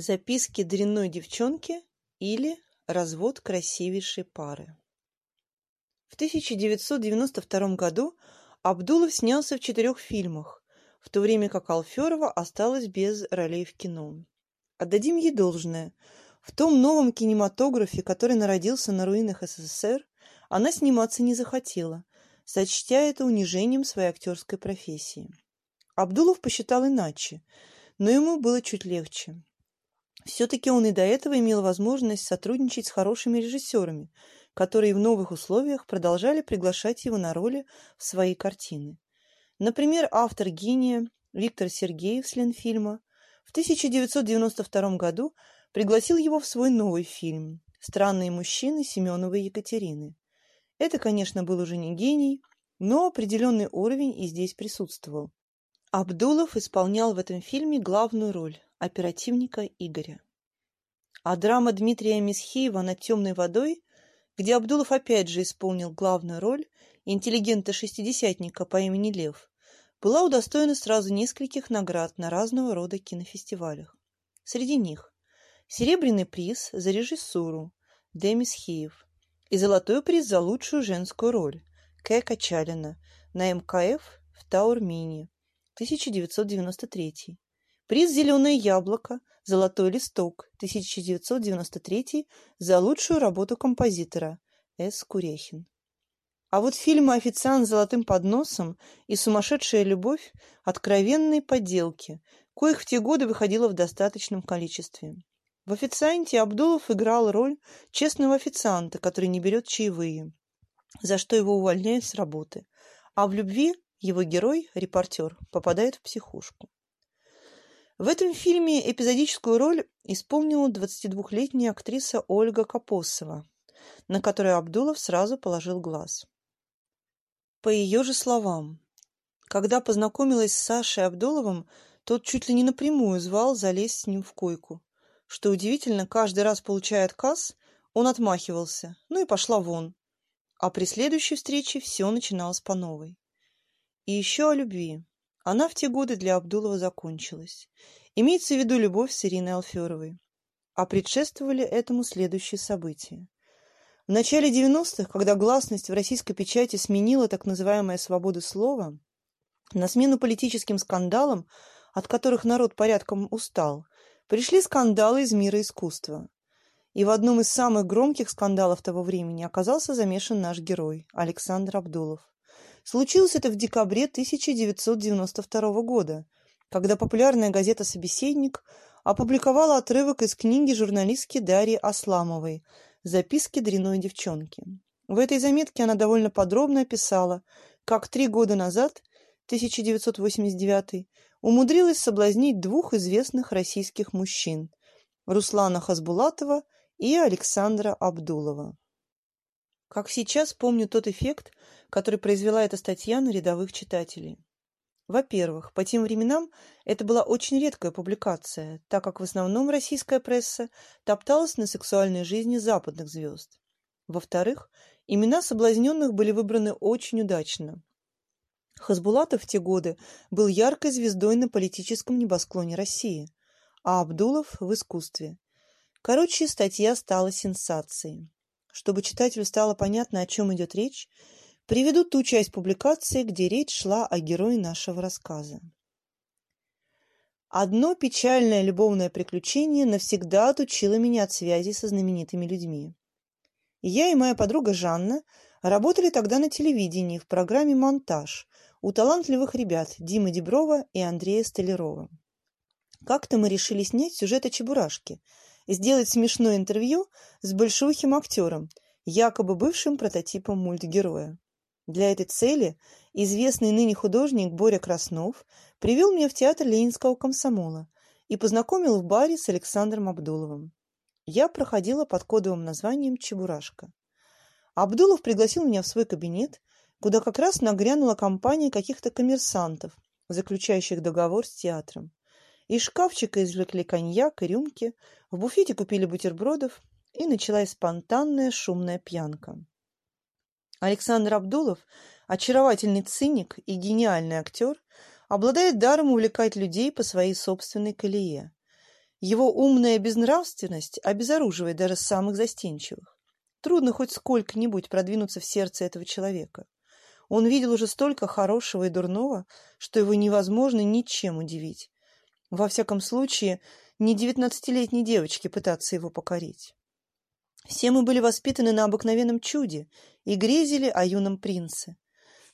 Записки дрянной девчонки или развод красивейшей пары. В 1992 году Абдулов снялся в четырех фильмах, в то время как Алферова осталась без ролей в кино. Отдадим ей должное. В том новом кинематографе, который народился на руинах СССР, она сниматься не захотела, сочтя это унижением своей актерской профессии. Абдулов посчитал иначе, но ему было чуть легче. Все-таки он и до этого имел возможность сотрудничать с хорошими режиссерами, которые в новых условиях продолжали приглашать его на роли в свои картины. Например, автор «Гения» Виктор Сергеев с Ленфильма в 1992 году пригласил его в свой новый фильм «Странные мужчины» Семеновой Екатерины. Это, конечно, был уже не гений, но определенный уровень и здесь присутствовал. Абдулов исполнял в этом фильме главную роль оперативника Игоря. А драма Дмитрия Месхеева над темной водой, где Абдулов опять же исполнил главную роль интеллигента-шестидесятника по имени Лев, была удостоена сразу нескольких наград на разного рода кинофестивалях. Среди них Серебряный приз за режиссуру Д. Месхеев и Золотой приз за лучшую женскую роль К. Качалина на МКФ в Таурмине 1993 Приз «Зеленое яблоко», «Золотой листок» 1993 за лучшую работу композитора С. Курехин. А вот фильмы «Официант с золотым подносом» и «Сумасшедшая любовь» – откровенные подделки, коих в те годы выходило в достаточном количестве. В «Официанте» Абдулов играл роль честного официанта, который не берет чаевые, за что его увольняют с работы. А в «Любви» его герой, репортер, попадает в психушку. В этом фильме эпизодическую роль исполнила 22-летняя актриса Ольга Капосова, на которую Абдулов сразу положил глаз. По ее же словам, когда познакомилась с Сашей Абдуловым, тот чуть ли не напрямую звал залезть с ним в койку. Что удивительно, каждый раз, получая отказ, он отмахивался, ну и пошла вон. А при следующей встрече все начиналось по новой. И еще о любви. Она в те годы для Абдулова закончилась. Имеется в виду любовь с Ириной Алферовой. А предшествовали этому следующие события. В начале 90-х, когда гласность в российской печати сменила так называемая свобода слова, на смену политическим скандалам, от которых народ порядком устал, пришли скандалы из мира искусства. И в одном из самых громких скандалов того времени оказался замешан наш герой Александр Абдулов. Случилось это в декабре 1992 года, когда популярная газета «Собеседник» опубликовала отрывок из книги журналистки Дарьи Асламовой «Записки дряной девчонки». В этой заметке она довольно подробно описала, как три года назад, 1989, умудрилась соблазнить двух известных российских мужчин – Руслана Хасбулатова и Александра Абдулова. Как сейчас помню тот эффект, который произвела эта статья на рядовых читателей. Во-первых, по тем временам это была очень редкая публикация, так как в основном российская пресса топталась на сексуальной жизни западных звезд. Во-вторых, имена соблазненных были выбраны очень удачно. Хасбулатов в те годы был яркой звездой на политическом небосклоне России, а Абдулов – в искусстве. Короче, статья стала сенсацией. Чтобы читателю стало понятно, о чем идет речь, приведу ту часть публикации, где речь шла о герое нашего рассказа. Одно печальное любовное приключение навсегда отучило меня от связи со знаменитыми людьми. Я и моя подруга Жанна работали тогда на телевидении в программе «Монтаж» у талантливых ребят Димы Деброва и Андрея Столярова. Как-то мы решили снять сюжет о Чебурашке – сделать смешное интервью с большухим актером, якобы бывшим прототипом мультгероя. Для этой цели известный ныне художник Боря Краснов привел меня в театр Ленинского комсомола и познакомил в баре с Александром Абдуловым. Я проходила под кодовым названием «Чебурашка». Абдулов пригласил меня в свой кабинет, куда как раз нагрянула компания каких-то коммерсантов, заключающих договор с театром. Из шкафчика извлекли коньяк и рюмки, в буфете купили бутербродов, и началась спонтанная шумная пьянка. Александр Абдулов, очаровательный циник и гениальный актер, обладает даром увлекать людей по своей собственной колее. Его умная безнравственность обезоруживает даже самых застенчивых. Трудно хоть сколько-нибудь продвинуться в сердце этого человека. Он видел уже столько хорошего и дурного, что его невозможно ничем удивить. Во всяком случае, не девятнадцатилетней девочке пытаться его покорить. Все мы были воспитаны на обыкновенном чуде и грезили о юном принце.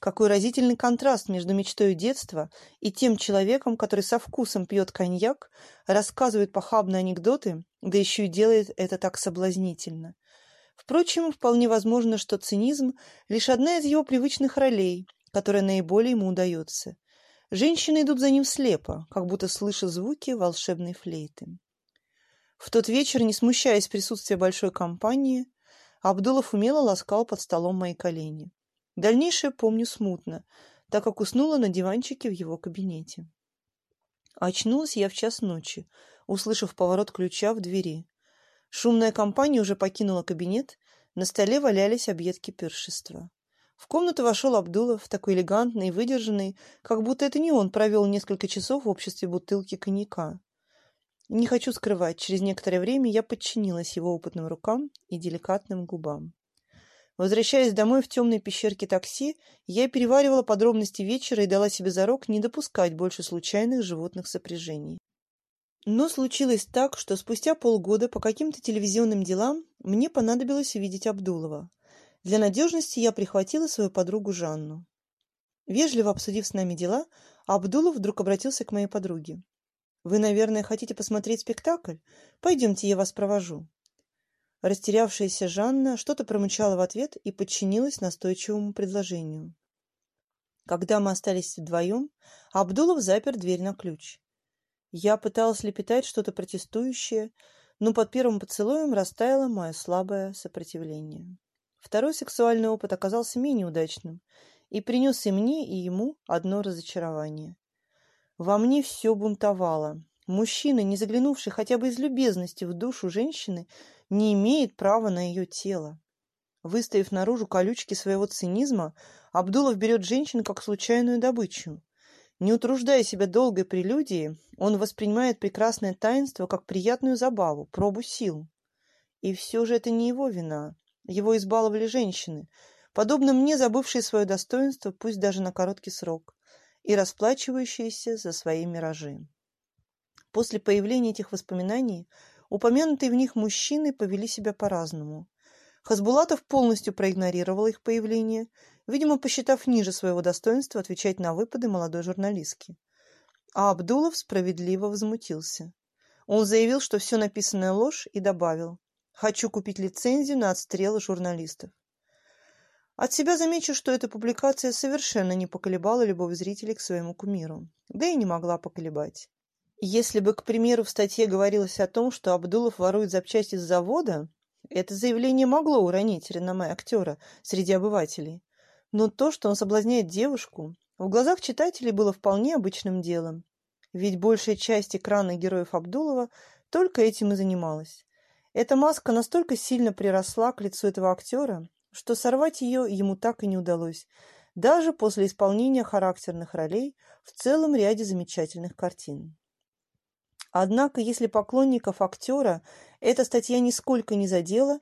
Какой разительный контраст между мечтой детства и тем человеком, который со вкусом пьет коньяк, рассказывает похабные анекдоты, да еще и делает это так соблазнительно. Впрочем, вполне возможно, что цинизм – лишь одна из его привычных ролей, которая наиболее ему удается. Женщины идут за ним слепо, как будто слыша звуки волшебной флейты. В тот вечер, не смущаясь присутствия большой компании, Абдулов умело ласкал под столом мои колени. Дальнейшее помню смутно, так как уснула на диванчике в его кабинете. Очнулась я в час ночи, услышав поворот ключа в двери. Шумная компания уже покинула кабинет, на столе валялись объедки пиршества. В комнату вошел Абдулов, такой элегантный и выдержанный, как будто это не он провел несколько часов в обществе бутылки коньяка. Не хочу скрывать, через некоторое время я подчинилась его опытным рукам и деликатным губам. Возвращаясь домой в темной пещерке такси, я переваривала подробности вечера и дала себе зарок не допускать больше случайных животных сопряжений. Но случилось так, что спустя полгода по каким-то телевизионным делам мне понадобилось увидеть Абдулова. Для надежности я прихватила свою подругу Жанну. Вежливо обсудив с нами дела, Абдулов вдруг обратился к моей подруге. «Вы, наверное, хотите посмотреть спектакль? Пойдемте, я вас провожу». Растерявшаяся Жанна что-то промычала в ответ и подчинилась настойчивому предложению. Когда мы остались вдвоем, Абдулов запер дверь на ключ. Я пыталась лепетать что-то протестующее, но под первым поцелуем растаяло мое слабое сопротивление. Второй сексуальный опыт оказался менее удачным и принес и мне, и ему одно разочарование. Во мне все бунтовало. Мужчина, не заглянувший хотя бы из любезности в душу женщины, не имеет права на ее тело. Выставив наружу колючки своего цинизма, Абдулов берет женщин как случайную добычу. Не утруждая себя долгой прелюдией, он воспринимает прекрасное таинство как приятную забаву, пробу сил. И все же это не его вина. Его избаловали женщины, подобно мне забывшие свое достоинство, пусть даже на короткий срок, и расплачивающиеся за свои миражи. После появления этих воспоминаний упомянутые в них мужчины повели себя по-разному. Хасбулатов полностью проигнорировал их появление, видимо, посчитав ниже своего достоинства отвечать на выпады молодой журналистки. А Абдулов справедливо возмутился. Он заявил, что все написанное ложь, и добавил «Хочу купить лицензию на отстрелы журналистов». От себя замечу, что эта публикация совершенно не поколебала любовь зрителей к своему кумиру, да и не могла поколебать. Если бы, к примеру, в статье говорилось о том, что Абдулов ворует запчасти с завода, это заявление могло уронить реноме актера среди обывателей. Но то, что он соблазняет девушку, в глазах читателей было вполне обычным делом. Ведь большая часть экрана героев Абдулова только этим и занималась. Эта маска настолько сильно приросла к лицу этого актера, что сорвать ее ему так и не удалось, даже после исполнения характерных ролей в целом ряде замечательных картин. Однако, если поклонников актера эта статья нисколько не задела,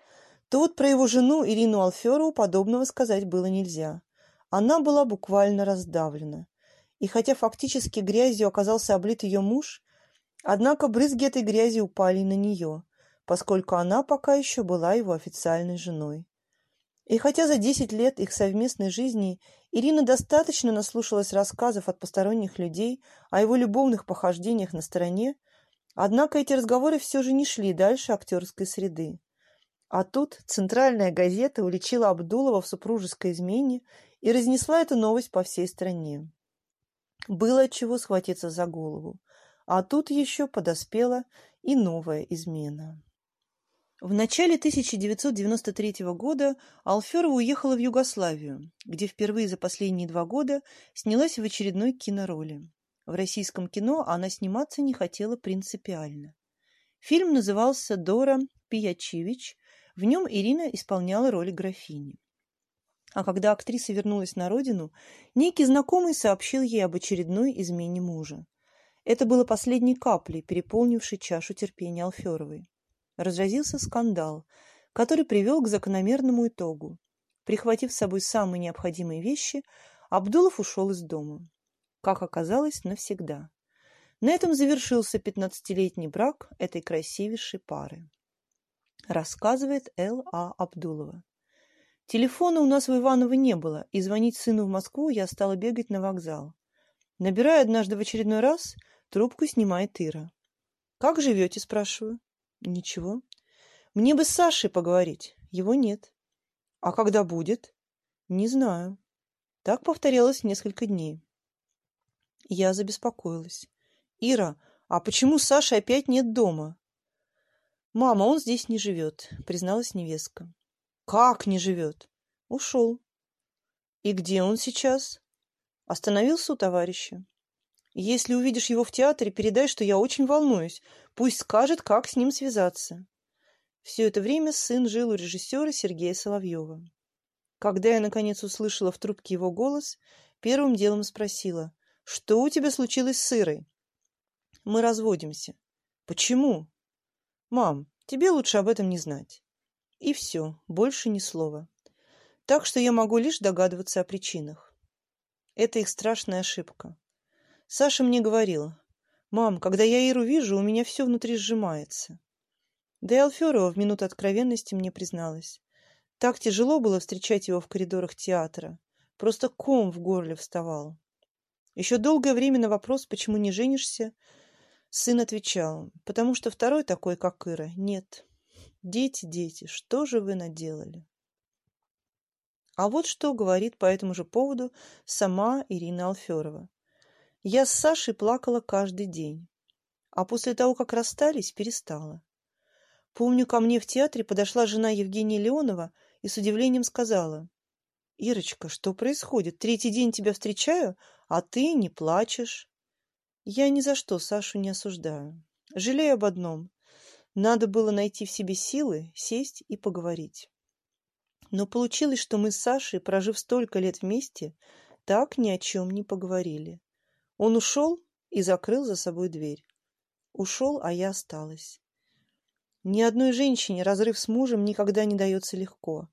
то вот про его жену Ирину Алферову подобного сказать было нельзя. Она была буквально раздавлена. И хотя фактически грязью оказался облит ее муж, однако брызги этой грязи упали на нее, поскольку она пока еще была его официальной женой. И хотя за десять лет их совместной жизни Ирина достаточно наслушалась рассказов от посторонних людей о его любовных похождениях на стороне, Однако эти разговоры все же не шли дальше актерской среды. А тут центральная газета уличила Абдулова в супружеской измене и разнесла эту новость по всей стране. Было от чего схватиться за голову. А тут еще подоспела и новая измена. В начале 1993 года Алферова уехала в Югославию, где впервые за последние два года снялась в очередной кинороли. В российском кино она сниматься не хотела принципиально. Фильм назывался «Дора Пиячевич». В нем Ирина исполняла роль графини. А когда актриса вернулась на родину, некий знакомый сообщил ей об очередной измене мужа. Это было последней каплей, переполнившей чашу терпения Алферовой. Разразился скандал, который привел к закономерному итогу. Прихватив с собой самые необходимые вещи, Абдулов ушел из дома. Как оказалось, навсегда. На этом завершился пятнадцатилетний брак этой красивейшей пары. Рассказывает Л.А. Абдулова. Телефона у нас в Иваново не было, и звонить сыну в Москву я стала бегать на вокзал. Набираю однажды в очередной раз, трубку снимает Ира. «Как живете?» – спрашиваю. «Ничего. Мне бы с Сашей поговорить. Его нет». «А когда будет?» «Не знаю». Так повторялось несколько дней. Я забеспокоилась. «Ира, а почему Саши опять нет дома?» «Мама, он здесь не живет», — призналась невестка. «Как не живет?» «Ушел». «И где он сейчас?» «Остановился у товарища». «Если увидишь его в театре, передай, что я очень волнуюсь. Пусть скажет, как с ним связаться». Все это время сын жил у режиссера Сергея Соловьева. Когда я, наконец, услышала в трубке его голос, первым делом спросила, «Что у тебя случилось с Ирой?» Мы разводимся. Почему? Мам, тебе лучше об этом не знать. И все, больше ни слова. Так что я могу лишь догадываться о причинах. Это их страшная ошибка. Саша мне говорила, «Мам, когда я Иру вижу, у меня все внутри сжимается». Да и Алферова в минуту откровенности мне призналась. Так тяжело было встречать его в коридорах театра. Просто ком в горле вставал. Еще долгое время на вопрос, почему не женишься, Сын отвечал, потому что второй такой, как Ира, нет. Дети, дети, что же вы наделали? А вот что говорит по этому же поводу сама Ирина Алферова. Я с Сашей плакала каждый день, а после того, как расстались, перестала. Помню, ко мне в театре подошла жена Евгения Леонова и с удивлением сказала, «Ирочка, что происходит? Третий день тебя встречаю, а ты не плачешь». Я ни за что Сашу не осуждаю. Жалею об одном. Надо было найти в себе силы, сесть и поговорить. Но получилось, что мы с Сашей, прожив столько лет вместе, так ни о чем не поговорили. Он ушел и закрыл за собой дверь. Ушел, а я осталась. Ни одной женщине разрыв с мужем никогда не дается легко.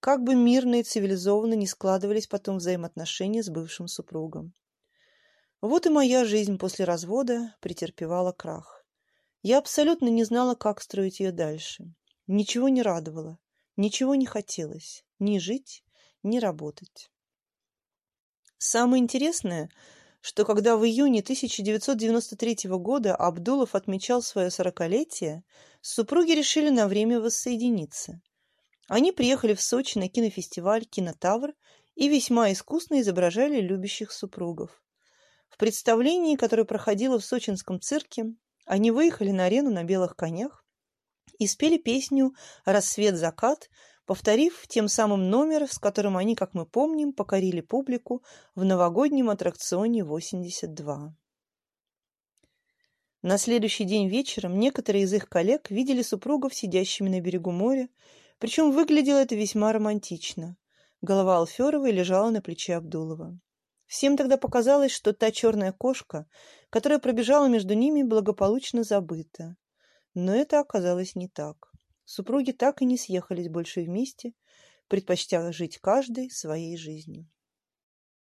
Как бы мирно и цивилизованно не складывались потом взаимоотношения с бывшим супругом. Вот и моя жизнь после развода претерпевала крах. Я абсолютно не знала, как строить ее дальше. Ничего не радовало, ничего не хотелось. Ни жить, ни работать. Самое интересное, что когда в июне 1993 года Абдулов отмечал свое сорокалетие, супруги решили на время воссоединиться. Они приехали в Сочи на кинофестиваль «Кинотавр» и весьма искусно изображали любящих супругов. В представлении, которое проходило в сочинском цирке, они выехали на арену на белых конях и спели песню «Рассвет-закат», повторив тем самым номер, с которым они, как мы помним, покорили публику в новогоднем аттракционе 82. На следующий день вечером некоторые из их коллег видели супругов сидящими на берегу моря, причем выглядело это весьма романтично. Голова Алферовой лежала на плече Абдулова. Всем тогда показалось, что та черная кошка, которая пробежала между ними, благополучно забыта. Но это оказалось не так. Супруги так и не съехались больше вместе, предпочтя жить каждой своей жизнью.